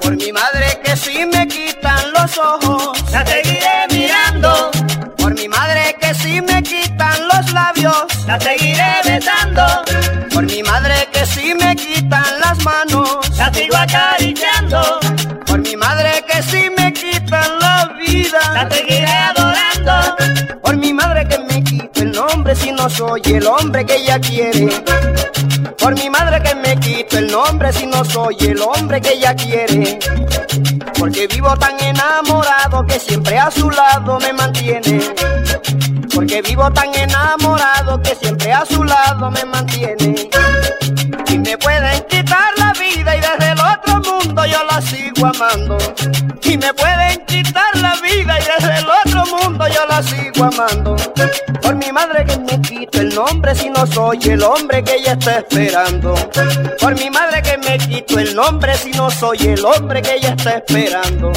Por mi madre que si me quitan los ojos, la seguiré mirando. Por mi madre que si me quitan los labios, la seguiré besando. Por mi madre que si me quitan las manos, la sigo acariciando. Por mi madre que si me quitan la vida, la seguiré adorando. Por mi madre que me quita el nombre si no soy el hombre que ella quiere. Por mi madre que me quito el nombre si no soy el hombre que ella quiere. Porque vivo tan enamorado que siempre a su lado me mantiene. Porque vivo tan enamorado que siempre a su lado me mantiene. Y me pueden quitar la vida y desde el otro mundo yo la sigo amando. Y me pueden quitar la vida y desde el otro mundo yo la sigo amando. Por mi madre que me quito el nombre si no soy el hombre que ella está esperando. Por mi madre que me quito el nombre si no soy el hombre que ella está esperando.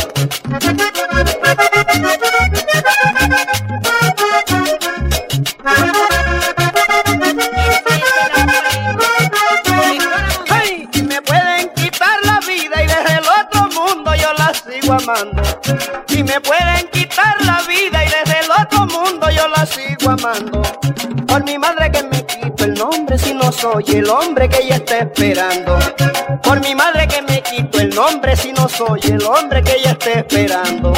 Me pueden quitar la vida y desde el otro mundo yo la sigo amando. Y me pueden quitar la sigo amando. Por mi madre que me quito el nombre si no soy el hombre que ella está esperando. Por mi madre que me quito el nombre si no soy el hombre que ella está esperando.